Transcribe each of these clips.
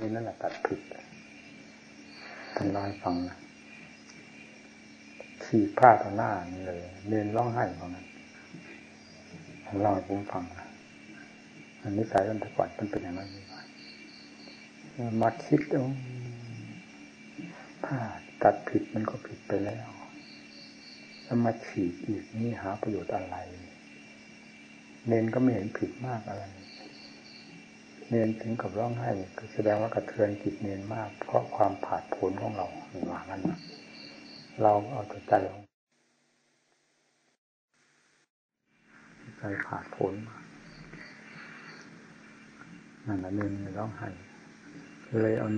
นี่นั่นแหละตัดผิดท่านลอยฟังนะฉีกผ้าต่อหน้านี่เลยเน้นร้องไห้เพราะนั้นท่านเล่าให้ผมฟังนะอันนี้สายตั้งแต่ก่อนมันเป็นอย่างนั้นมาคิดเอาผ้าตัดผิดมันก็ผิดไปแล้วแล้วมาฉีกอีกนี่หาประโยชน์อะไร เน้นก็ไม่เห็นผิดมากอะไร เนนถึงกับร้องไห้ก็แสดงว่ากระเทือนจิตเนนมาก เพราะความผาดผลของเราหว่างั้นเราเอาแต่ใจของใจผาดผลนั่นแหละเนนร้องไห้เลยเอา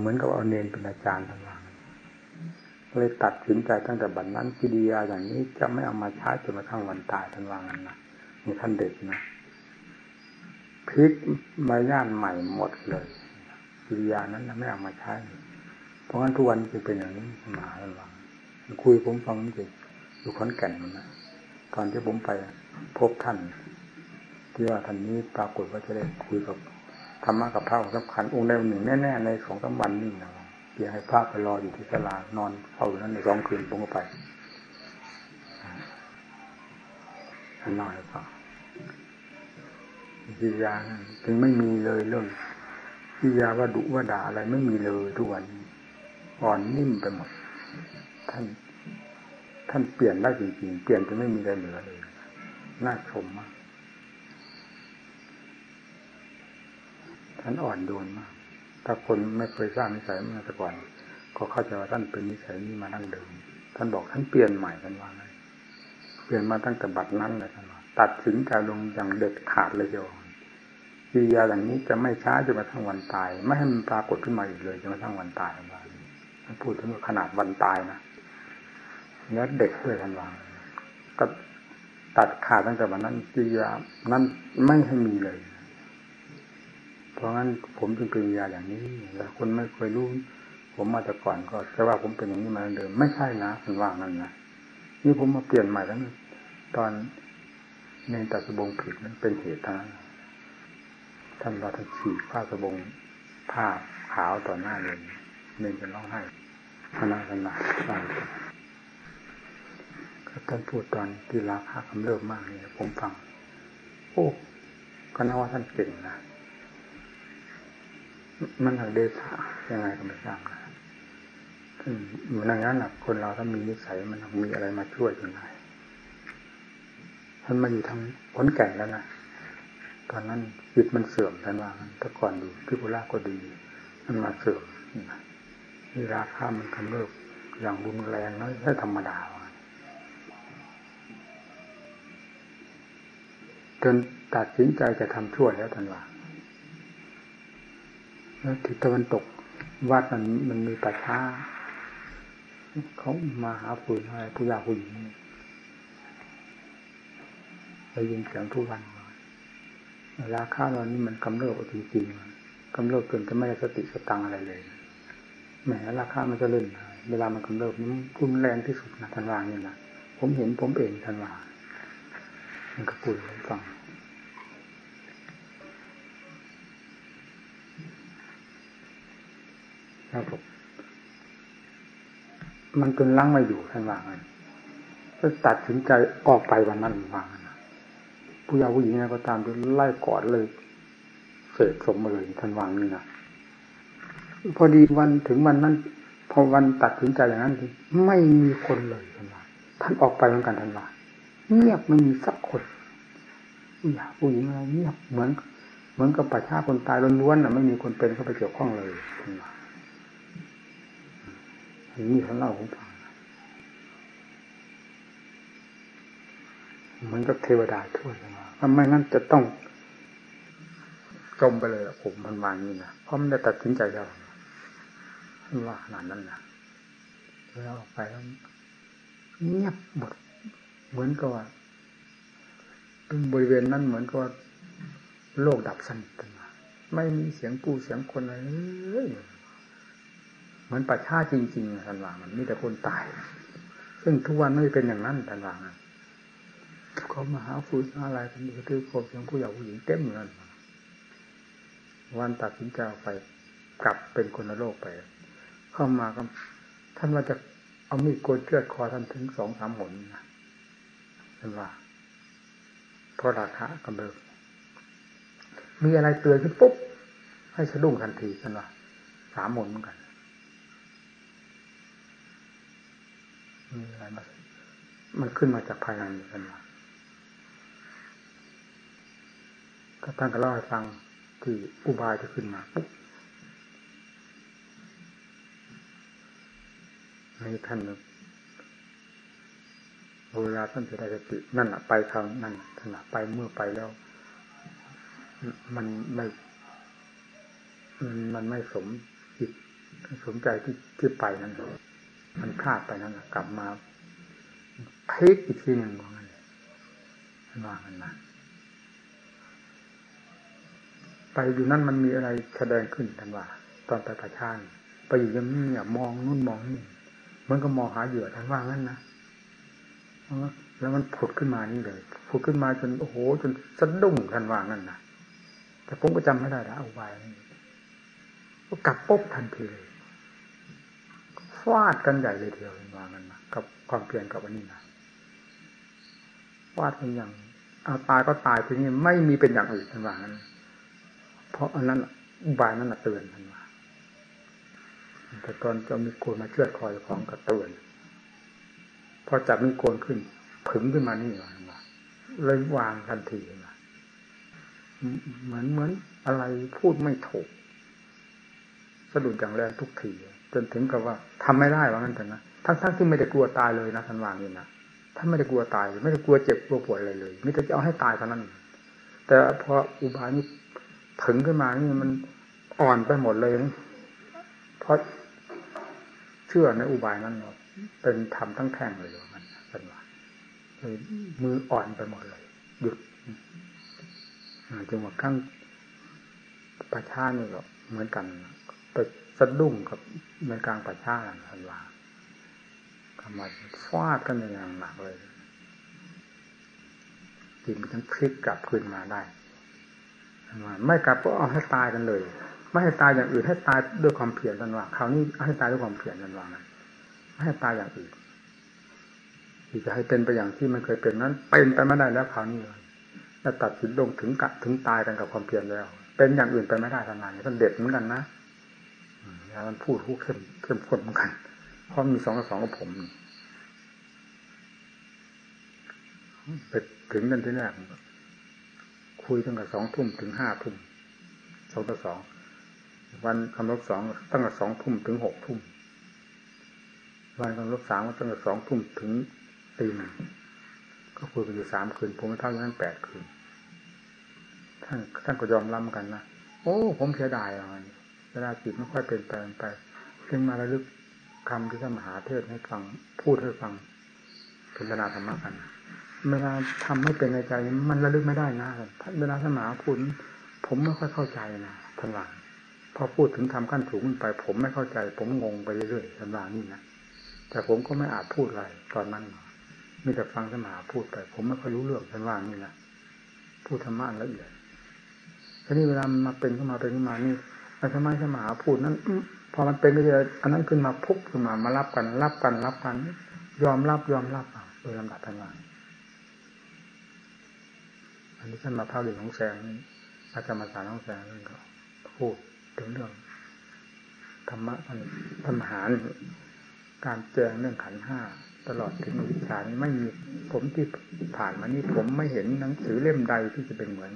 เหมือนกับเอาเนนเป็นอาจารย์ทั้งวันเลยตัดสินใจตั้งแต่บัดนนั้นกิริยาอย่างนี้จะไม่เอามาใช้จนกระทั่งวันตายทั้งวันนั้นนะนี่ท่านเด็กนะ พลิกใบย่านใหม่หมดเลยกิริยานั้นไม่เอามาใช้ เพราะงั้นทุกวันจะเป็นอย่างนี้มาแล้วลังคุยผมฟังจริงอยู่ขอนแก่นนนะตอนที่ผมไปพบท่าน ที่ว่าท่านนี้ปรากฏว่าจะได้คุยกับธรรมะกับพระสำคัญองค์ใดองค์หนึ่งแน่ๆในสองสามวันนี่นะเพียงให้พระไปรออยู่ที่ศาลานอนเฝ้าอยู่นั้นในสองคืนผมก็ไปนอนแล้วก็ กิริยาถึงไม่มีเลยเรื่องกิริยาว่าดุว่าด่าอะไรไม่มีเลยทุกวันอ่อนนิ่มไปหมด ท่าน ท่านเปลี่ยนได้จริงๆเปลี่ยนจนไม่มีอะไรเหลือเลยน่าชมมากท่านอ่อนโยนมาก ถ้าคนไม่เคยสร้างนิสัยมาแต่ก่อน ก็เข้าใจว่าท่านเป็นนิสัยนี้มาตั้งเดิม ท่านบอกท่านเปลี่ยนใหม่ท่านว่าไงเปลี่ยนมาตั้งแต่บัดนั้นเลยท่าน ตัดสินใจลงอย่างเด็ดขาดเลยเดียวกิริยาอย่างนี้จะไม่ช้าจนกระทั่งวันตาย ไม่ให้มันปรากฏขึ้นมาอีกเลยจนกระทั่งวันตายว่าท่านพูดถึงขนาดวันตายนะแล้วเด็กด้วยท่านวางก็ตัดขาดตั้งแต่วันนั้นกิริยานั้นไม่ให้มีเลย เพราะงั้นผมจึงเป็นกิริยาอย่างนี้แต่คนไม่เคยรู้ผมมาแต่ก่อนก็จะว่าผมเป็นอย่างนี้มาเดิมไม่ใช่นะท่านว่างั้นนะนี่ผมมาเปลี่ยนใหม่แล้วตอน ในตัดสบงผิดนั้นเป็นเหตุทางท่านเราท่านฉีกผ้าสบงผ้าขาวต่อหน้าเลยเมนจะร้องไห้ขนาดขนาดก็ท่านพูดตอนที่ราคาคำเลิกมากเลยผมฟัง โอ้ก็น่าว่าท่านเก่งนะมันทางเดชะยังไงก็ไม่ทราบนะเหมือนอย่างนั้นนะคนเราถ้ามีนิสัยมันมีอะไรมาช่วยจนได้ ท่านมาอยู่ทางผลแก่แล้วนะตอนนั้นจิตมันเสื่อมท่านว่าแต่ก่อนดูพิพุระก็ดี มันมาเสื่อมนี่ราคามันกำเริบอย่างรุนแรงน้อยแค่ธรรมดาจนตัดสินใจจะทำชั่วแล้วท่านว่าแล้วทิศตะวันตกวัดมันมันมีป่าช้าเขามาหาฝืนอะไรผู้ยาผู้หญิง ได้ยินเสียงทุกวันราคาเรานี่มันกำเริบจริงๆกำเริบเกินจะไม่ได้สติสตังอะไรเลยแหมราคามันจะเล่นเวลามันกำเริบมันรุนแรงที่สุดนะทันวางนี่นะผมเห็นผมเองทันวามันก็ปุ่ยให้ฟังครับผมมันจนล้างมาอยู่ท่านว่าไงก็ตัดสินใจออกไปวันนั้นวางนะ ผู้ยาวผู้หญิงก็ตามจนไล่กอดเลยเสกสมมาเลยท่านวางนี่นะพอดีวันถึงวันนั้น พอวันตัดสินใจอย่างนั้นไม่มีคนเลยท่านว่าท่านออกไปเหมือนกันท่านว่าเงียบไม่มีสักคนผู้ยาวผู้หญิงอะไรเงียบเหมือน เหมือนกับประชาคนตายล้วนๆน่ะไม่มีคนเป็นเข้าไปเกี่ยวข้องเลยท่านว่าอันนี้ท่านเล่าผมฟัง มือนกับเทวดาทั่วไปถ้าไม่งั้นจะต้องจมไปเลยผมมันวางนี่นะเพราะมันได้ตัดสินใจแล้วว่าขนาดนั้นนะแล้วออกไปแล้วเงียบหมดเหมือนกับว่าบริเวณนั้นเหมือนกับว่าโลกดับสนิทมาไม่มีเสียงปูเสียงคนอะไรเลยเหมือนป่าชาจริงๆท่านว่ามันมีแต่คนตาย ซึ่งทุกวันไม่เป็นอย่างนั้นท่านว่า เขามาหาฟูดอะไรกันดูคือโกบเสียงผู้ใหญ่ผู้หญิงเต็มเหมือนกันวันตัดสินใจออกไปกลับเป็นคนละโลกไป เข้ามาก็ท่านว่าจะเอามีดโกนเชือดคอท่านถึงสองสามหนนะท่านว่าเพราะราคากำเริบมีอะไรเตือนขึ้นปุ๊บ ให้สะดุ้งทันทีท่านว่าสามหนเหมือนกันมีอะไรมามันขึ้นมาจากภายในท่านว่า ก็ท่านก็เล่าให้ฟังที่อุบายจะขึ้นมาปุ๊บให้ท่านเวลาท่านจะได้สตินั่นแหะไปคราวนั่นท่านไปเมื่อไปแล้ว มันไม่มันไม่สมจิตสมใจที่ที่ไปนั่นมันพลาดไปนั่นกลับมาพลิกอีกทีหนึ่งว่างั้นว่างันนะ ไปอยู่นั่นมันมีอะไรแสดงขึ้นทันว่า ตอนไปประชานไปอยู่ยังเนี่ยมองนู่นมองนี่มันก็มองหาเหยื่อทันว่างั้นนะแล้วมันผุดขึ้นมานี่เลยผุดขึ้นมาจนโอ้โห จนสะดุ้งทันว่างั้นนะแต่ผมก็จำไม่ได้ล้วเอาไว้ก็กลับปุ๊บทันทีเลยฟาดกันใหญ่เลยเดียวว่างั้นนะกับความเพียรกับอันนี้นะฟาดเป็นอย่างเอาตายก็ตายทีนี้ไม่มีเป็นอย่างอื่นทันว่างั้น เพราะอันนั้นอุบายนั้นเตือนทันว่าแต่ตอนจะมีโกนมาเชือดคอยของกระเตือนพอจับมีโกนขึ้นผึ่งขึ้นมานี่ว่าเลยวางทันทีว่าเหมือนเหมือนอะไรพูดไม่ถูกสะดุดอย่างแรงทุกทีจนถึงกับว่าทำไม่ได้ว่างั้นแต่นะทั้งๆทที่ไม่ได้กลัวตายเลยนะท่านวางนี่นะท่านไม่ได้กลัวตาย ไม่ได้กลัวเจ็บกลัวปวดอะไรเลยมิแต่จะเอาให้ตายเท่านั้น แต่พออุบายนี้ ถึงขึ้นมานี่มันอ่อนไปหมดเลยเพราะเชื่อในอุบายนั้นเป็นธรรมทั้งแท่งเลยมันเป็นว่ามืออ่อนไปหมดเลย หยุดจังหวะข้างประชานี่ก็เหมือนกันไปสะดุ้งกับในกลางประชาทันว่าทำมาฟาดกันอย่างหนักเลยจิตมันทั้งพลิกกลับคืนมาได้ ไม่กลับก็เอาให้ตายกันเลย ไม่ให้ตายอย่างอื่นให้ตายด้วยความเพียรกันว่าคราวนี้ให้ตายด้วยความเพียรกันว่านั้นไม่ให้ตายอย่างอื่นที่จะให้เป็นไปอย่างที่มันเคยเป็นนั้น เป็นไปไม่ได้แล้วคราวนี้เลยแล้วตัดสินลงถึงกะถึงตายกันกับความเพียรแล้ว เป็นอย่างอื่นไปไม่ได้ทำงานนี้มันเด็ดเหมือนกันนะแล้วมันพูดคู่เข้มเข้มข้นเหมือนกันเพราะมีสองกับสองกับผมไปถึงกันที่แรก คุยตั้งแต่สองทุ่มถึงห้าทุ่มสองต่อสองวันคำรบสองตั้งแต่สองทุ่มถึงหกทุ่มวันคำรบสามตั้งแต่สองทุ่มถึงตีหนึ่งก็คุยกันอยู่สามคืน ผมเท่านั้นแปดคืนท่านท่านก็ยอมรับกันนะโอ้ ผมเสียดายอะเวลาจิตไม่ค่อยเปลี่ยนแปไปจึงมาระลึกคำที่ท่านมหาเทศให้ฟังพูดให้ฟังสนทนาธรรมะกัน เวลาทำให้เป็นในใจ มันระลึกไม่ได้นะเวลาท่านหมาพูดผมไม่ค่อยเข้าใจนะท่านว่าพอพูดถึงทำขั้นสูงไป ผมไม่เข้าใจ ผมงงไปเรื่อยๆท่านว่านี่นะแต่ผมก็ไม่อาจพูดอะไรตอนนั้นมีแต่ฟังท่านหมาพูดไป ผมไม่ค่อยรู้เรื่องท่านว่านี่นะพูดธรรมะละเอียดทีนี้เวลามาเป็นขึ้นมาเป็นขึ้นมานี่แล้วทำไมท่านหมาพูดนั้นพอมันเป็นก็จะอันนั้นขึ้นมาพุบขึ้นมามารับกัน รับกันรับกัน ยอมรับยอมรับโดยลำดับท่านว่า อันนี้ท่านมาภาคเรื่องของแสงอาจารย์มาสารของแสงนั่นก็พูดถึงเรื่องธรรมะท่านธรรมหารการแจงเรื่องขันห้าตลอดถึงวิชานี้ไม่มีผมที่ผ่านมานี้ผมไม่เห็นหนังสือเล่มใดที่จะเป็นเหมือน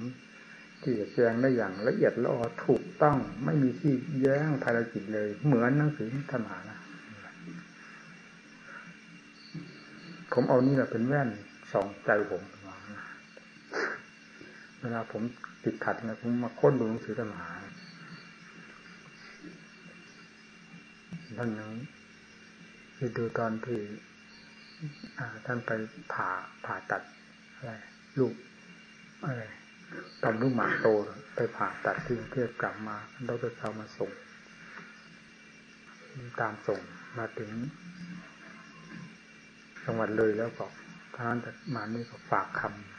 ที่จะแจงได้อย่างละเอียดละออถูกต้องไม่มีที่แย้งภารกิจเลย เหมือนหนังสือธรรมานะผมเอานี่แหละเป็นแว่นสองใจผม เวลาผมติดขัดนะผมมาค้นดูหนังสือธรรมหาท่านนึงที่ดูตอนที่ท่านไปผ่าผ่าตัดอะไรลูกอะไรตอนลูกหมาโตไปผ่าตัดที่กรุงเทพกลับมาเราไปเอามาส่ง ตามส่งมาถึงจังหวัดเลยแล้วก็ท่านจะมานี่ก็ฝากคำ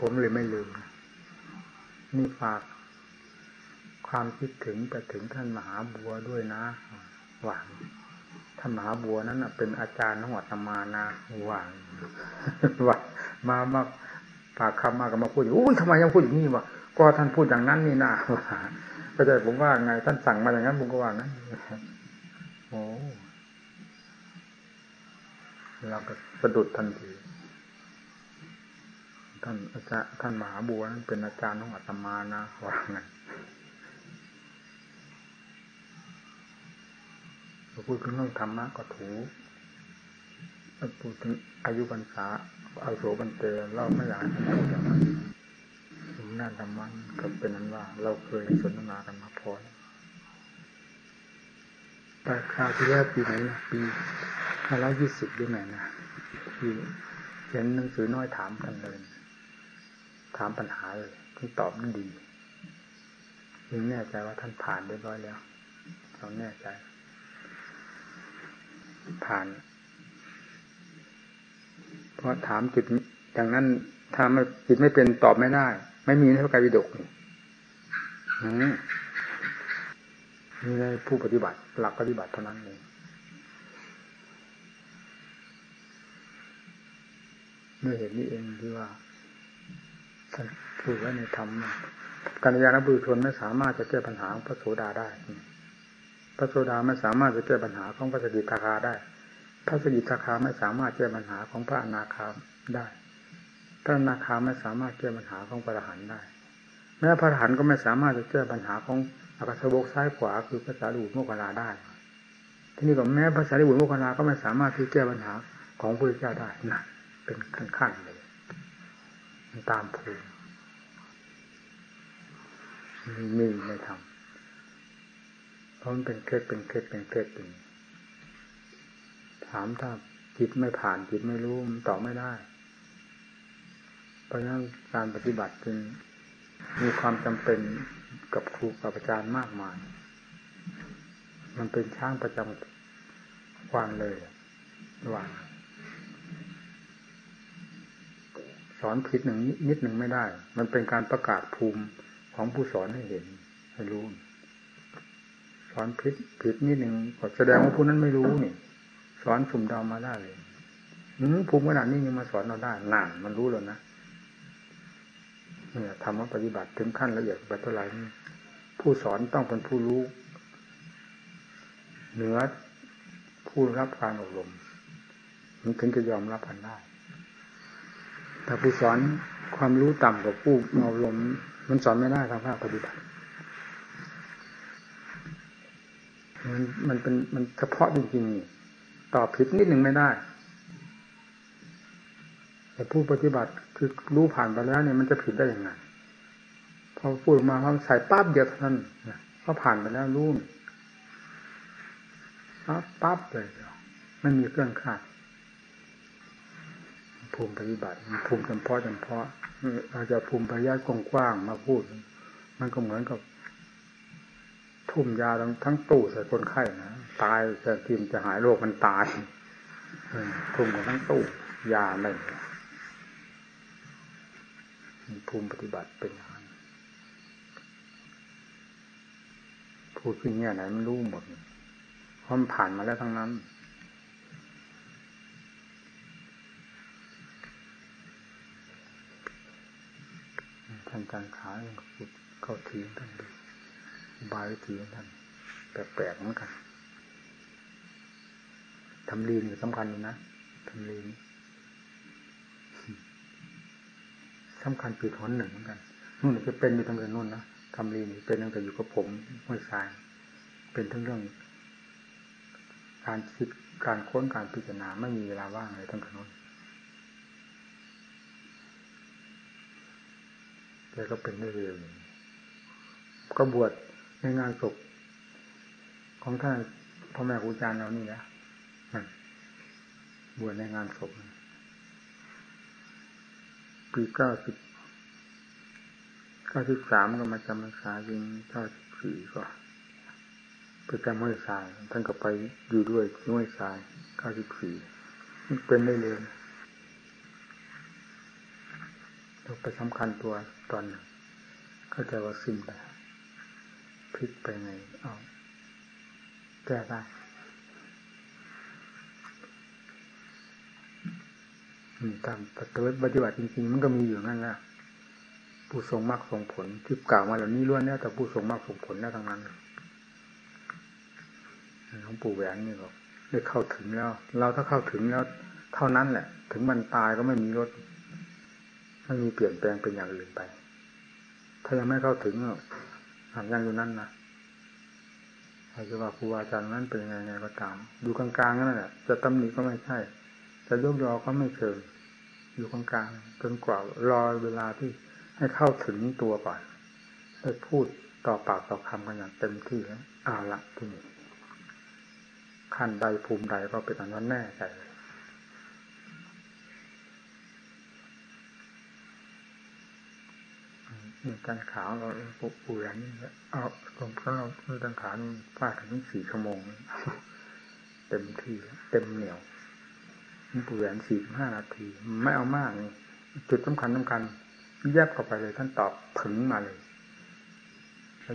ผมเลยไม่ลืม นี่ฝาก ความคิดถึงไปถึงท่านมหาบัวด้วยนะ หวังท่านมหาบัวนั้นเป็นอาจารย์ของวัตมานะหวังว่ามามาปากคำมากับมาพูดอุ้ยทำไมยังพูดอย่างนี้วะก็ท่านพูดอย่างนั้นนี่นะก็จะผมว่าไง ท่านสั่งมาอย่างนั้นผมก็ว่างั้นโอ้เราก็สะดุดทันที ท่านอาจารย์ท่านมหาบัวนั้นเป็นอาจารย์ของอาตมานะว่าไงพูดถึงเรื่องธรรมะก็ถูกพูดถึงอายุพรรษาอาโสบันเตเราไม่อยากพูดอย่างนั้นถึงหน้าธรรมะก็เป็นนั้นว่า เราเคยสนทนากันมาพอแต่คราวที่แรกปีไหนนะปีห้าร้อยยี่สิบด้วยไหนนะที่เขียนหนังสือน้อยถามกันเลย ถามปัญหาเลยท่านตอบมันดียิ่งแน่ใจว่าท่านผ่านเรียบร้อยแล้วเราแน่ใจ ผ่านเพราะถามจิตอย่างนั้นถ้าไม่จิตไม่เป็นตอบไม่ได้ ไม่มีในพระไตรปิฎกนี่มีในผู้ปฏิบัติ หลักปฏิบัติเท่านั้นเองเมื่อเห็นนี้เองที่ว่า พูดไว้ในธรรมกัญญาณบุรุชนไม่สามารถจะแก้ปัญหาของพระโสดาได้ พระโสดาไม่สามารถจะแก้ปัญหาของพระสกิทาคาได้ พระสกิทาคาไม่สามารถแก้ปัญหาของพระอนาคามได้ พระอนาคามไม่สามารถแก้ปัญหาของพระอรหันต์ได้ แม้พระอรหันต์ก็ไม่สามารถจะแก้ปัญหาของอากาศบกซ้ายขวาคือภาษาดูโมกขลาได้ ที่นี่ก็แม้ภาษาดิบุโมกขลาก็ไม่สามารถที่แก้ปัญหาของพระเจ้าได้นะเป็นขั้นๆเลย ตามภูมิมีในธรรมเพราะมันเป็นเคล็ดเป็นเคล็ดเป็นเคล็ดเป็นถามถ้าจิตไม่ผ่านจิตไม่รู้มันตอบไม่ได้ เพราะฉะนั้นการปฏิบัติจึงมีความจำเป็นกับครูกับอาจารย์มากมาย มันเป็นช่างประจำวางเลยวาง สอนผิดหนึ่งนิดหนึ่งไม่ได้ มันเป็นการประกาศภูมิของผู้สอนให้เห็นให้รู้ สอนผิดผิดนิดหนึ่งก็แสดงว่าผู้นั้นไม่รู้นี่สอนสุ่มเดามาได้เลยภูมิขนาดนี้ยังมาสอนเราได้นานมันรู้แล้วนะเนี่ยทำว่าปฏิบัติถึงขั้นละเอียดแบบเท่าไหร่ผู้สอนต้องเป็นผู้รู้ เหนือผู้รับการอบรมมันถึงจะยอมรับกันได้ แต่ผู้สอนความรู้ต่ำกว่าผู้เอบรมมันสอนไม่ได้ทางภาคปฏิบัติ มันมันเป็นมันเฉพาะจริงๆตอบผิดนิดหนึ่งไม่ได้ แต่ผู้ปฏิบัติคือรู้ผ่านไปแล้วเนี่ยมันจะผิดได้ยังไงพอพูดมาพอใส่ปั๊บเดียวท่านก็ผ่านไปแล้วรู้ปั๊บปั๊บเลยไม่มีเครื่องคาด ภูมิปฏิบัติภูมิจำเพาะจำเพาะอาจจะภูมิปริยัติกว้างๆมาพูด มันก็เหมือนกับ ทุ่มยาทั้งทั้งตู้ใส่คนไข้นะตายจะทีมจะหายโรคมันตายทุ่มกันทั้งตู้ยาไม่ภูมิปฏิบัติเป็นอย่างนั้นพูดขึ้นเนี่ยไหนมันรู้หมดเพราะมันผ่านมาแล้วทั้งนั้น ทางการขาขุดเข้าทีท่านดูบายทีท่านแปลกๆเหมือนกันทำลีนสำคัญนะทำลีนสำคัญปีดหนหนึ่งเหมือนกันนู่นจะเป็นอยู่ตั้งแต่นู่นนะทำลีนเป็นตั้งแต่อยู่กับผมห้วยทราย เป็นทั้งเรื่อง การคิดการค้นการพิจารณาไม่มีเวลาว่างเลยตั้งแต่นู่น แกก็เป็นได้เร็วก็บวชในงานศพของท่านพ่อแม่ครูอาจารย์เรานี่นะบวชในงานศพปีเก้าสิบเก้าสิบสามก็มาจำพรรษายิงเก้าสิบสี่ก็ไปจำห้วยทรายท่านก็ไปอยู่ด้วยห้วยทรายเก้าสิบสี่เป็นได้เร็วเรา ไปสำคัญตัวตอนเข้าใจว่าสิ้นไปพลิกไปไงเอาแก้ได้ตามปฏิบัติจริงๆ มันก็มีอยู่นั่นแหละผู้ทรงมรรคทรงผลที่กล่าวมาเหล่านี้ล้วนแล้วแต่ผู้ทรงมรรคทรงผลแล้วทั้งนั้นหลวงปู่แหวนนี่บอกได้เข้าถึงแล้ว เราถ้าเข้าถึงแล้ว เท่านั้นแหละ ถึงมันตายก็ไม่มีรถ ไม่มีเปลี่ยนแปลงเป็นอย่างอื่นไป ถ้ายังไม่เข้าถึงหากยังอยู่นั่นนะอาจจะว่าครูอาจารย์นั้นเป็นยังไงก็ตามอยู่กลางๆนั่นแหละจะตำหนิก็ไม่ใช่ จะยกยอก็ไม่เชิงอยู่กลางๆจนกว่ารอเวลาที่ให้เข้าถึงตัวก่อนได้พูดต่อปากต่อคำกันอย่างเต็มที่แล้วอาละที่นี่ขั้นใดภูมิใดก็เป็นอันนั้นแน่ใจเลยมี การขาวเราปุบปูอย่างนี้เอาตรงเพราเรามีการขาวฟาดถึงสี่ชั่วโมง เต็มที่เต็มเหนียวปูแหวนสี่ห้านาที ไม่เอามากจุดสำคัญสำคัญแยบเข้าไปเลย ท่านตอบผึงมาเลย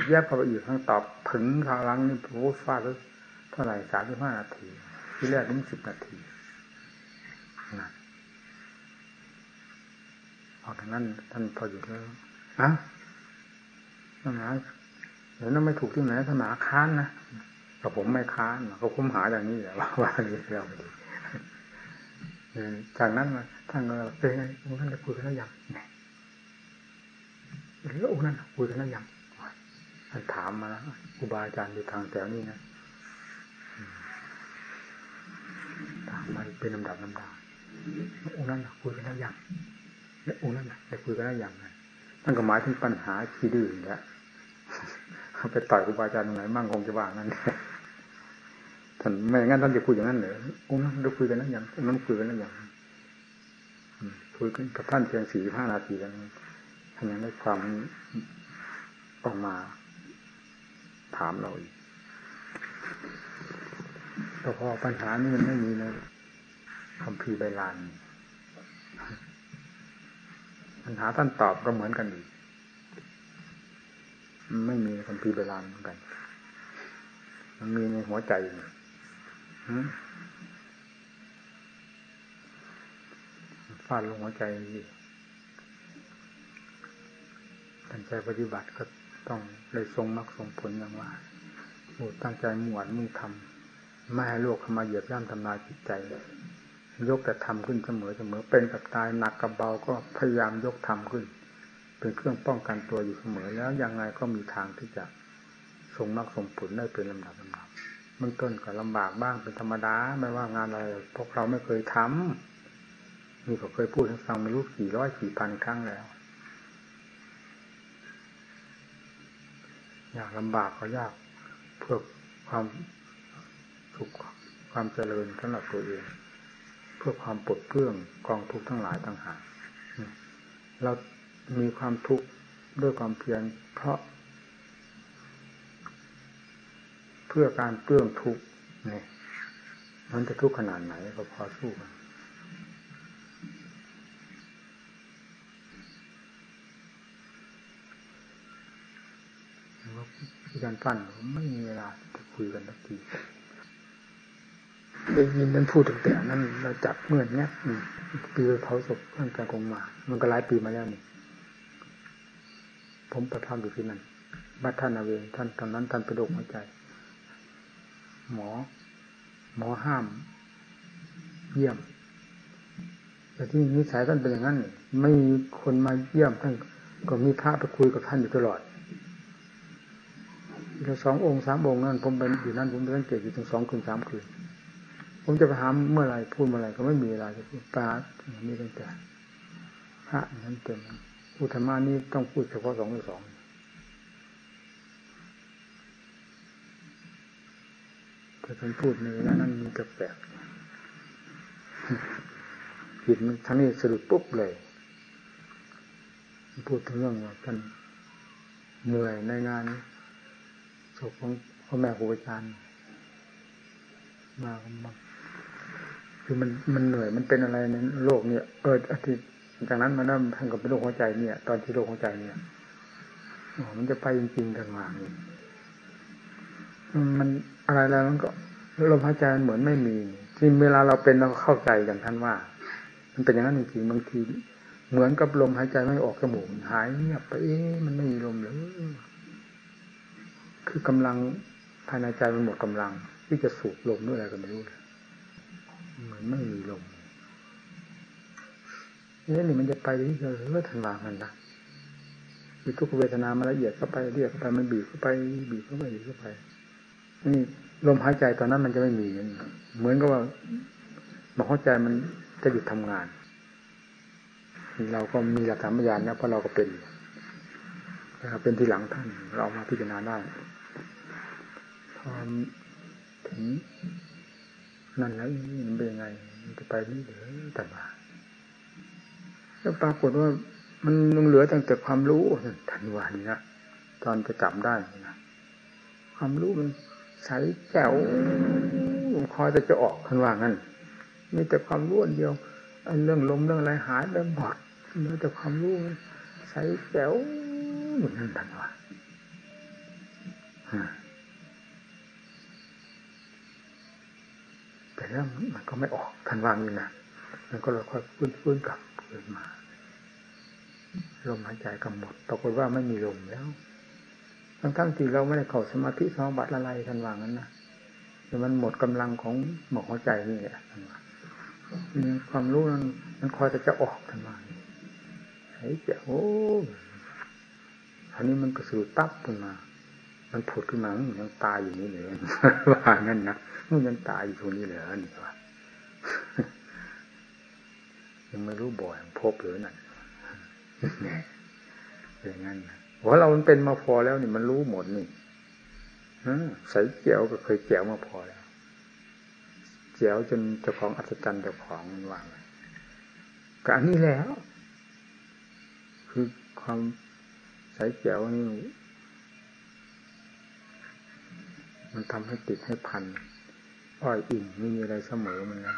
แยบเข้าไปอีกท่านตอบผึงทางลังนี่โอ้ฟาดแล้วเท่าไหร่สามสิบห้านาที ที่แรกนี่สิบนาทีนะออกทางนั้นท่านพออยู่แล้ว อะท่านหาเดี๋ยวนั้นไม่ถูกที่ไหนท่านาค้านนะกับผมไม่ค้านเขาคุ้มหาอย่างนี้แหละว่าว่านี้เราไม่ดีจากนั้นมาท่านเป็นไงองค์ท่านจะคุยกันแล้วยังแล้วองค์นั้นคุยกันแล้วยังท่านถามมาแล้วครูบาอาจารย์อยู่ทางแถวนี้นะถามมาเป็นลำดับลำดาองค์นั้นคุยกันแล้วยังแล้วองค์นั้นได้คุยกันแล้วยังนั่ นก็หมายถึงปัญหาขี้ดื้อเนี่ยไปต่อยครูบาอาจารย์ตรงไหนมั่งคงจะว่างั้นท่านไม่งั้นท่านจะคุยอย่างนั้นเหรอองค์นั้นเราคุยกันแล้วยังองนั้นคุยกันแล้วยังคุยกันกับท่านเพียงสี่ห้านาทีแล้วท่านยังได้ความออกมา ถามเราอีกแต่พอปัญหานี้มันไม่มีในคำพีใบลาน ปัญหาท่านตอบก็เหมือนกันอีก ไม่มีคำพีใบลานเหมือนกัน มันมีในหัวใจฟาดลงหัวใจดีตั้งใจปฏิบัติก็ต้องเลยทรงมรรคทรงผลอย่างว่าหมู่ตั้งใจมุ่งหวังมุ่งทำไม่ให้โลกเข้ามาเหยียบย่ำทำลายจิตใจ ยกแต่ทำขึ้นเสมอเสมอเป็นกับตายหนักกับเบาก็พยายามยกทำขึ้น เป็นเครื่องป้องกันตัวอยู่เสมอ แล้วยังไงก็มีทางที่จะทรงมรรคทรงผลได้เป็นลำดับลำดับเบื้องต้นก็ลำบากบ้างเป็นธรรมดาไม่ว่างานอะไรพวกเราไม่เคยทำนี่ก็เคยพูดให้ฟังไม่รู้กี่ร้อยกี่พันครั้งแล้วอยากลำบากก็ยากเพื่อความสุขความเจริญสำหรับตัวเอง พื่อความปลดเปลื้องกองทุกข์ทั้งหลายต่างหากเรามีความทุกข์ด้วยความเพียรเพราะ เพื่อการเปลื้องทุกข์เนี่ยมันจะทุกข์ขนาดไหนก็พอสู้กันที่การปั้นไม่มีเวลาจะคุยกันสักที ได้ยินนั้นพูดตั้งแต่นั้นเราจับเมื่อนี้ยปีเผาศพท่านแกคงมา มันก็หลายปีมาแล้วนี่ ผมประทับอยู่ที่นั่นบัดท่านอาเวงท่านตอนนั้นท่านไปโรคหัวใจ หมอ หมอห้าม เยี่ยม แต่ที่นิสัยท่านเป็นอย่างนั้นไม่มีคนมาเยี่ยมท่านก็มีพระไปคุยกับท่านอยู่ตลอดเราสององค์สามองค์นั้นผมเป็นอยู่นั่นผมเป็นเกตอยู่ถึงสองคืนสามคืน ผมจะไปหาเมื่อไรพูดเมื่อไรก็ไม่มีเวลาจะพูดปาอย่างนี้ตั้งแต่พระนั้นเต็มพูดธรรมานี่ต้องพูดเฉพาะสองหรือสองแต่ท่านพูดในเวลานั้นมีแปลกๆจิตมันทั้งนี้สะดุดปุ๊บเลย พูดถึงเรื่องว่าท่านเหนื่อยในงานศพของพ่อแม่ครูอาจารย์มามา คือมันมันเหนื่อยมันเป็นอะไรในโลกเนี่ยเอออาทิตย์จากนั้นมานั่งท่านกับเป็นโรคหัวใจเนี่ย ตอนที่โรคหัวใจเนี่ยอ๋อมันจะไปจริงๆกันมามันอะไรแล้วมันก็ลมหายใจเหมือนไม่มีจริงเวลาเราเป็นเราเข้าใจอย่างท่านว่า มันเป็นอย่างนั้นจริงๆบางที เหมือนกับลมหายใจไม่ออกจมูกหายเงียบไปเอ๊ะมันไม่มีลมเลยคือกำลังภายในใจมันหมดกำลัง ที่จะสูบลมด้วยอะไรก็ไม่รู้เเหมือนไม่มีลมนี่นี่มันจะไปที่เรื่อทันวามันนะมีทุกเวทนามาละเอียดเข้าไปเรียกเข้าไปมันบีบเข้าไปบีบเข้าไปบีบเข้าไปนี่ลมหายใจตอนนั้นมันจะไม่มี เหมือนกับว่าหมอหัวใจมันจะหยุดทำงาน เราก็มีหลักฐานพยานนะเพราะเราก็เป็นเราเป็นที่หลังท่านเรามาพิจารณาได้พอถึง นั่นแล้วมันเป็นยังไงมันจะไปนี่เหรือแต่ว่าแล้วปรากฏว่ามันยังเหลือตั้งแต่ความรู้ทันวันนี้นะตอนจะจำได้นะความรู้มันใสแจ๋วคอยแต่จะออกทันว่างั้นมีแต่ความรู้อันเดียวเรื่องลมเรื่องอะไรหายไปหมดเหลือแต่ความรู้มันใสแจ๋วเหมือนนั้นทันว่า แต่แล้วมันก็ไม่ออกทันวางนี่นะมันก็เลยค่อยฟื้นฟื้นกลับคืนมาลมหายใจกำหนดปรากฏว่าไม่มีลมแล้วทั้งทั้งที่เราไม่ได้เข้าสมาธิสมาบัติอะไรทันวางนั้นนะแต่มันหมดกำลังของหมอกหัวใจนี่แหละทันวางความรู้นั้นมันคอยจะจะออกทันวางหายใจโอ้อันนี้มันกระสือตับขึ้นมา มันผุดขึ้นมายังตายอยู่นี่เลยว่างั้นนะมันยังตายอยู่ตรงนี้เลยนี่ว่ายังไม่รู้บ่อยพบหรือนั่นอย่างนั้นว่าเรามันเป็นมาพอแล้วนี่มันรู้หมดนี่ใส่เจียวก็เคยเจียวมาพอแล้วเจียวจนเจ้าของอัศจรรย์เจ้าของมันวางกอันนี้แล้ว คือความใส่เจียวนี่ มันทำให้ติดให้พัน อ้อยอิ่มไม่มีอะไรเสมอมันแล้ว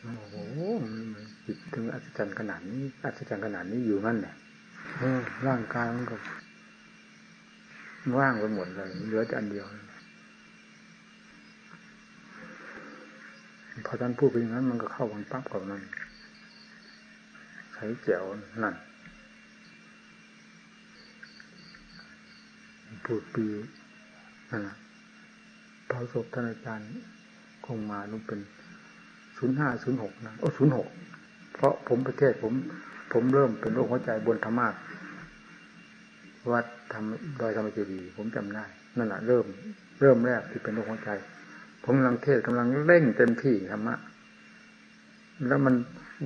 โอ้โหมันจิตถึงอัศจรรย์ขนาดนี้อัศจรรย์ขนาดนี้อยู่นั่นแหละร่างกายมันก็ว่างไปหมดเลยเหลือแต่อันเดียว พอท่านพูดไปอย่างนั้นมันก็เข้าวังปั๊บกับนั้นใช้เจียวนั่น พูดปีนั่นพอศพท่านอาจารย์คงมาลุงเป็นศูนย์ห้าศูนย์หกนะโอ้ศูนย์หกเพราะผมประเทศผม ผมเริ่มเป็นโรคหัวใจบนธรรมาวัดทำดอยธรรมเจดีผมจำได้นั่นแหละเริ่ม เริ่มแรกที่เป็นโรคหัวใจ ผมกำลังเทศกำลังเร่งเต็มที่ธรรมะแล้วมัน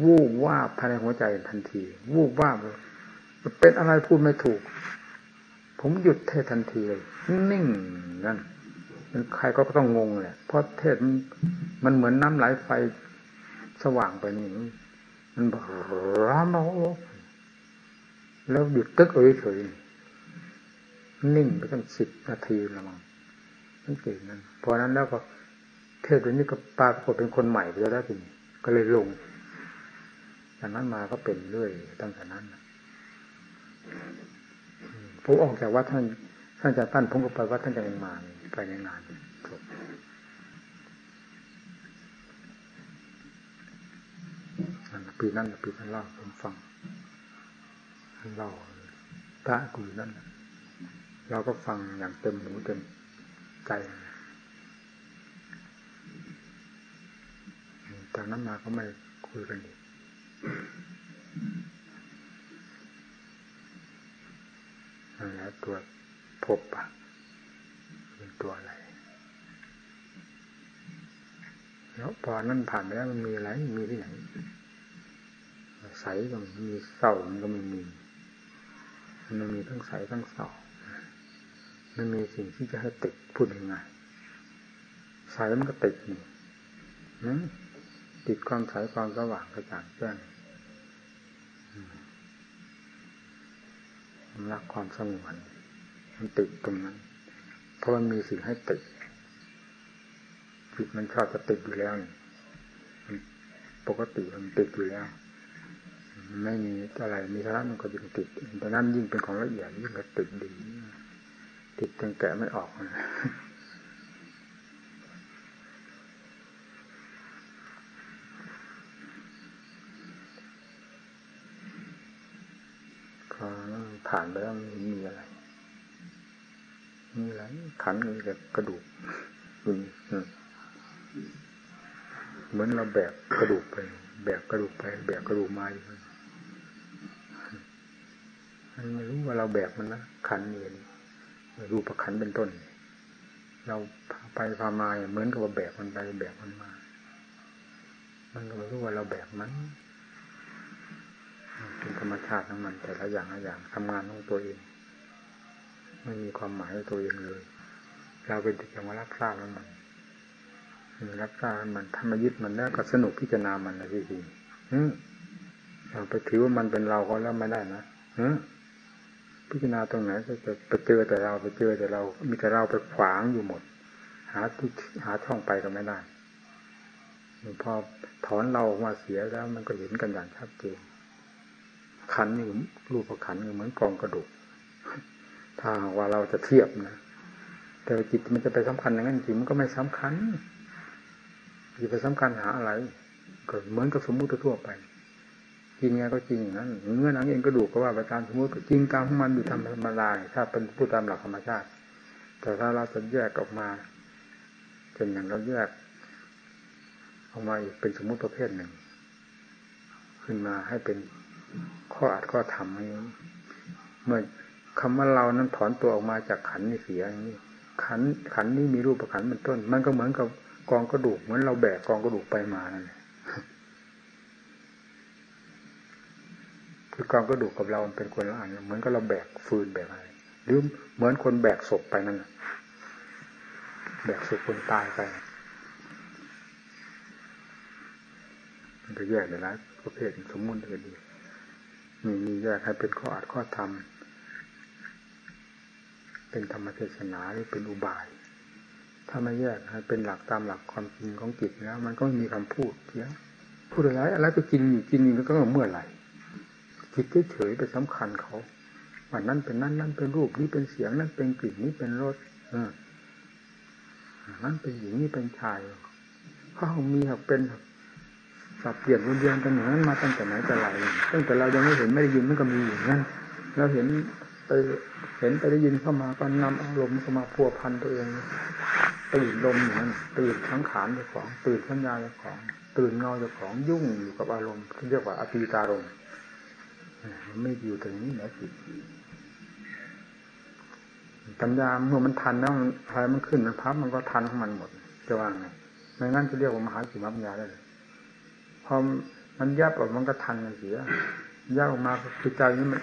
วูบว่าภายในหัวใจทันที วูบว่าเลยเป็นอะไรพูดไม่ถูก ผมหยุดเทศทันทีเลยนิ่งนั่นใครก็ต้องงงแหละเพราะเทศมันเหมือนน้ำไหลไฟสว่างไปนี่มันร้อนแล้วหยุดตึกเอ้ยเฉยนิ่งไปตั้งสิบนาทีละมั้งนั่นเก่งนั่นพอนั้นแล้วก็เทศตัวนี้ก็ปรากฏเป็นคนใหม่ไปแล้วทีนี้ก็เลยลงจากนั้นมาก็เป็นเรื่อยตั้งแต่นั้น ผมออกจากวัดท่านท่านจากท่านผมก็ไปวัดท่านจะยังมาไปในงานจบปีนั้นปีนั้นเล่าผมฟังเล่าพระกุยนั่นเราก็ฟังอย่างเต็มหูเต็มใจจากนั้นมาก็ไม่คุยกันอีก นั่นแหละตัวพบปะเป็นตัวอะไรแล้วพอนั่นผ่านไปแล้วมันมีอะไร มีที่ไหนใสก็มีเศร้ามันก็ไม่มี มันมีทั้งใสทั้งเศร้ามันมีสิ่งที่จะให้ติดพูดยังไงใสมันก็ติดนี่ติดความใสความสว่างกระจ่างแจ้ง รักความสงบมันติดตรงนั้น เพราะมันมีสิ่งให้ติดจิตมันชอบจะติดอยู่แล้วปกติมันติดอยู่แล้ว ไม่มีอะไรมีเท่านั้นมันก็ยิ่งติดแต่นั้นยิ่งเป็นของละเอียดยิ่งก็ติดดี ติดจนแกะไม่ออกเลยพอ ผ่านไปแล้วมีอะไร มีอะไรขันมีแต่กระดูกเหมือนเราแบกกระดูกไป แบกกระดูกไป แบกกระดูกมาอยู่มันไม่รู้ว่าเราแบกมันนะขันนี่รูปขันเป็นต้น เราพาไปพามาเหมือนกับว่าแบกมันไปแบกมันมา มันก็ไม่รู้ว่าเราแบกมัน เป็นธรรมชาติของมันแต่ละอย่างละอย่างทำงานของตัวเอง ไม่มีความหมายตัวเองเลย เราเป็นแต่เพียงว่ารับทราบแล้วมันรับทราบมันถ้ามายึดมันแล้วก็สนุกพิจารณามันนะจริงๆเราไปถือว่ามันเป็นเราก็แล้วไม่ได้นะพิจารณาตรงไหนก็จะไปเจอแต่เราไปเจอแต่เรา มีแต่เราไปขวางอยู่หมด หาที่หาช่องไปก็ไม่ได้พอถอนเราออกมาเสียแล้วมันก็เห็นกันอย่างชัดเจน ขันนี่รูปขันเหมือนกองกระดูก ถ้าว่าเราจะเทียบนะ แต่จิตมันจะไปสำคัญอย่างนั้นจริงมันก็ไม่สำคัญจะไปสำคัญหาอะไรก็เหมือนกับสมมุติทั่วไปจริงไงก็จริงนั้นเงื่อหนังเองกระดูกก็ว่าไปตามสมมติจริงตามของมันอยู่ธรรมดาถ้าเป็นผู้ตามหลักธรรมชาติ แต่ถ้าเราจะแยกออกมาเป็นอย่างเราแยกออกมาอีกเป็นสมมุติประเภทหนึ่ง ขึ้นมาให้เป็น ข้ออัดข้อทำนี้เมื่อคำว่าเรานั้นถอนตัวออกมาจากขันนี่เสียอย่างนี้ขันขันนี้มีรูปประขันเป็นต้น มันก็เหมือนกับกองกระดูกเหมือนเราแบกกองกระดูกไปมานั่นแหละคือกองกระดูกกับเราเป็นคนละอันเหมือนกับเราแบกฟืนแบกอะไรหรือเหมือนคนแบกศพไปนั่นแบกศพคนตายไปมันก็แยกได้หลายประเภทสมมุติก็ดี มีมีแยกให้เป็นข้ออัดข้อธรรม เป็นธรรมเทศนาหรือเป็นอุบาย ถ้าไม่แยกให้เป็นหลักตามหลักความจริงของจิตแล้ว มันก็มีคำพูดเสียพูดอะไรอะไรก็จริงอยู่จริงอยู่แล้วก็เมื่อไหร่จิตเฉยๆไปสำคัญเขาว่านั่นเป็นนั่นนั่นเป็นรูปนี้เป็นเสียงนั่นเป็นกลิ่นนี้เป็นรสเออนั่นเป็นหญิงนี่เป็นชายเขามีหักเป็น สับเปลี่ยนวนเวียนกันอย่างนั้นมาตั้งแต่ไหนแต่ไรตั้งแต่เรายังไม่เห็นไม่ได้ยินมันก็มีอย่างนั้นเราเห็นไปเห็นไปได้ยินเข้ามาก็นำอารมณ์เข้ามาพัวพันตัวเองตื่นลมอย่างนั้นตื่นทั้งขานเจ้าของ ตื่นสัญญาเจ้าของ ตื่นเงาเจ้าของยุ่งอยู่กับอารมณ์ที่เรียกว่าอภิตารมณ์มันไม่อยู่ตรงนี้นะจิตปัญญาเมื่อมันทันแล้วอะไรมันขึ้นมันพับมันก็ทันของมันหมดจะว่าไงไม่งั้นจะเรียกว่ามหาสิมปัญญาได้เลย พอมันแยบออกมันก็ทันมันเสียแยกออกมาคือใจนี่มัน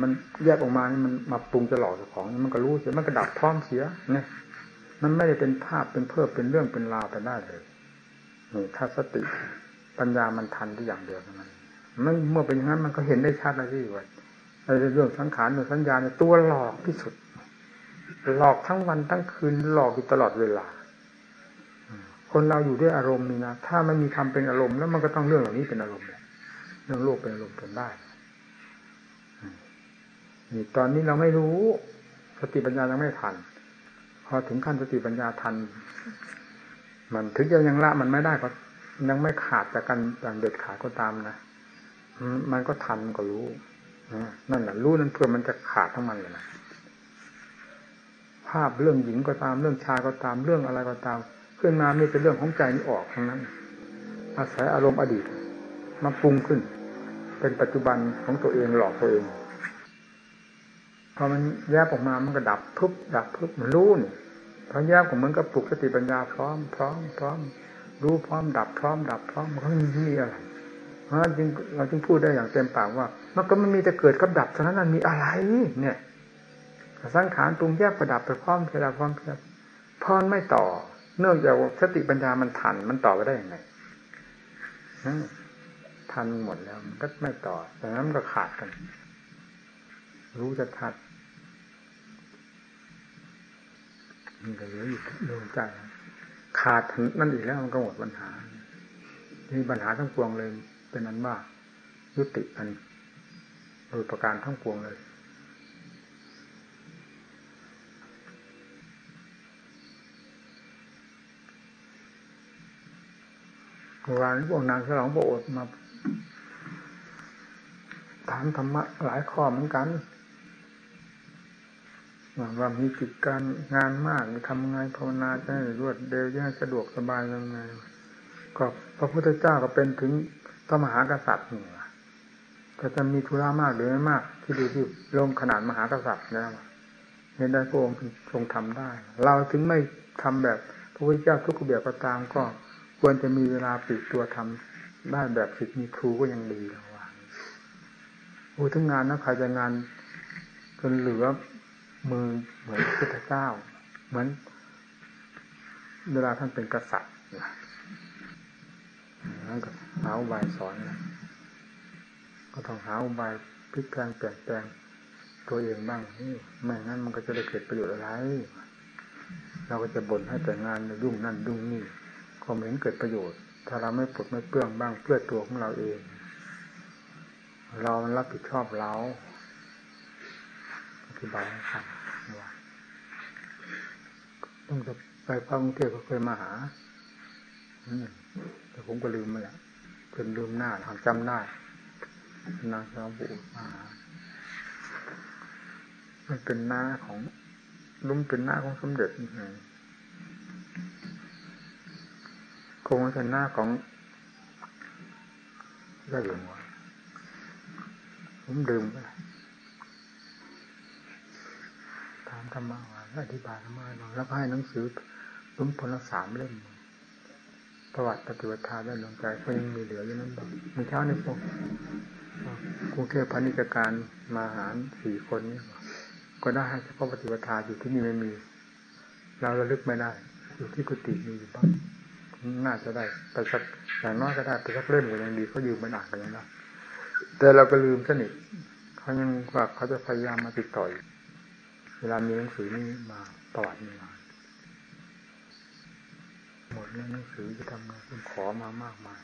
มันแยกออกมานี่มันมาปรุงจะหลอกของมันก็รู้เสียมันก็ดับพร้อมเสียเนี่ยมันไม่ได้เป็นภาพเป็นเพิ่มเป็นเรื่องเป็นราวไปได้เลยนี่ถ้าสติปัญญามันทันที่อย่างเดียวนั้นมันเมื่อเป็นอย่างนั้นมันก็เห็นได้ชัดเลยที่ว่าเรื่องสังขารเรื่องสัญญาเนี่ยตัวหลอกที่สุด หลอกทั้งวันทั้งคืนหลอกอยู่ตลอดเวลา คนเราอยู่ด้วยอารมณ์นี่นะถ้าไม่มีทำเป็นอารมณ์แล้วมันก็ต้องเรื่องเหล่านี้เป็นอารมณ์เรื่องโลกเป็นอารมณ์กันได้นี่ตอนนี้เราไม่รู้ สติปัญญายังไม่ทัน พอถึงขั้นสติปัญญาทัน มันถึงจะยังละมันไม่ได้ก็ยังไม่ขาดจากกันอย่างเด็ดขาดก็ตามนะมันก็ทันก็รู้นั่นแหละรู้นั้นเพื่อมันจะขาดทั้งมันเลยนะภาพเรื่องหญิงก็ตามเรื่องชายก็ตามเรื่องอะไรก็ตาม ขึ้นมามีแต่เรื่องของใจนี่ออกทั้งนั้น อาศัยอารมณ์อดีตมาปรุงขึ้น เป็นปัจจุบันของตัวเองหลอกตัวเองพอมันแยบออกมามันก็ดับทุบดับทุบมันรู้นี่พอแยบของมันก็ปลุกสติปัญญาพร้อมพร้อมพร้อมรู้พร้อมดับพร้อมดับพร้อมมันก็มีอะไรเพราะจึงเราจึงพูดได้อย่างเต็มปากว่า มันก็ไม่มีแต่เกิดกับดับเท่านั้นมันมีอะไร เนี่ยสังขารปรุงแยกประดับไปพร้อมเพลาพร้อมเพลาพรไม่ต่อ เนื่องจากสติปัญญามันทันมันต่อไปได้ยังไงทันหมดแล้วมันก็ไม่ต่อแต่นั้นมันก็ขาดกัน รู้จะทัดมันก็เหลืออยู่ดวงใจขาดนั่นอีกแล้วมันก็หมดปัญหามีปัญหาทั้งปวงเลย เป็นนั้นว่ายุติอันโดยประการทั้งปวงเลย เมื่อวานพวกนางฉลองโบสถ์มา ถามธรรมะหลายข้อเหมือนกันว่าว่ามีกิจการงานมากทำไงภาวนาจะให้รวดเร็วจะให้สะดวกสบายยังไงก็พระพุทธเจ้าก็เป็นถึงพระมหากษัตริย์นี่ก็จะมีธุระมากหรือไม่มาก ที่ดูที่ลงขนาดมหากษัตริย์แล้วเห็นได้พระองค์ทรงทำได้ เราถึงไม่ทำแบบพระพุทธเจ้าทุกแบบก็ตามก็ ควรจะมีเวลาปิดตัวทำได้แบบสิทธิ์มีครูก็ยังดีแล้วว่าโอ้ทั้งงานนะใครจะงานจนเหลือมือเหมือนพุทธเจ้า เหมือน เวลาท่านเป็นกษัตริย์นั่นก็หาอุบายสอนนะก็ต้องหาอุบายพลิกแปลงเปลี่ยนแปลงตัวเองบ้างนี่ไม่งั้นมันก็จะได้เกิดประโยชน์อะไร เราก็จะบ่นให้แต่งานยุ่งนั่นยุ่งนี่ ก็ไม่เห็นเกิดประโยชน์ ถ้าเราไม่ปลดไม่เปลื้องบ้างเพื่อตัวของเราเอง เรามันรับผิดชอบเราอธิบายให้ฟังว่าต้องจะไปพระกรุงเทพก็เคยมาหาแต่ผมก็ลืมไปแล้วจนลืมหน้าทำจำได้นางสาวบุมาหามันเป็นหน้าของลุ้มเป็นหน้าของสมเด็จ คงเป็นหน้าของได้หลวงวะผมดื่มไปถามธรรมะว่าอธิบายธรรมะแล้วให้หนังสือลุ้มพลสามเล่มประวัติปฏิบัติธรรมได้ลงใจก็ยังมีเหลืออยู่นั้นบ้างมีเช้าในพวกกรุงเทพพาณิชยการมาหารสี่คนนี้ก็ได้เฉพาะปฏิบัติธรรมอยู่ที่นี่ไม่มี เราระลึกไม่ได้ อยู่ที่กุฏิมีอยู่บ้าง น่าจะได้ไปสักอย่างน้อยก็ได้ไปสักเล่มก็ยังดีเขายืมมาอ่านกันยังได้แต่เราก็ลืมสนิทเขายังว่าเขาจะพยายามมาติดต่อยเวลามีหนังสือนี้มาประวัตินี้มาหมดแล้วหนังสือจะทำไงคุณขอมามากมาย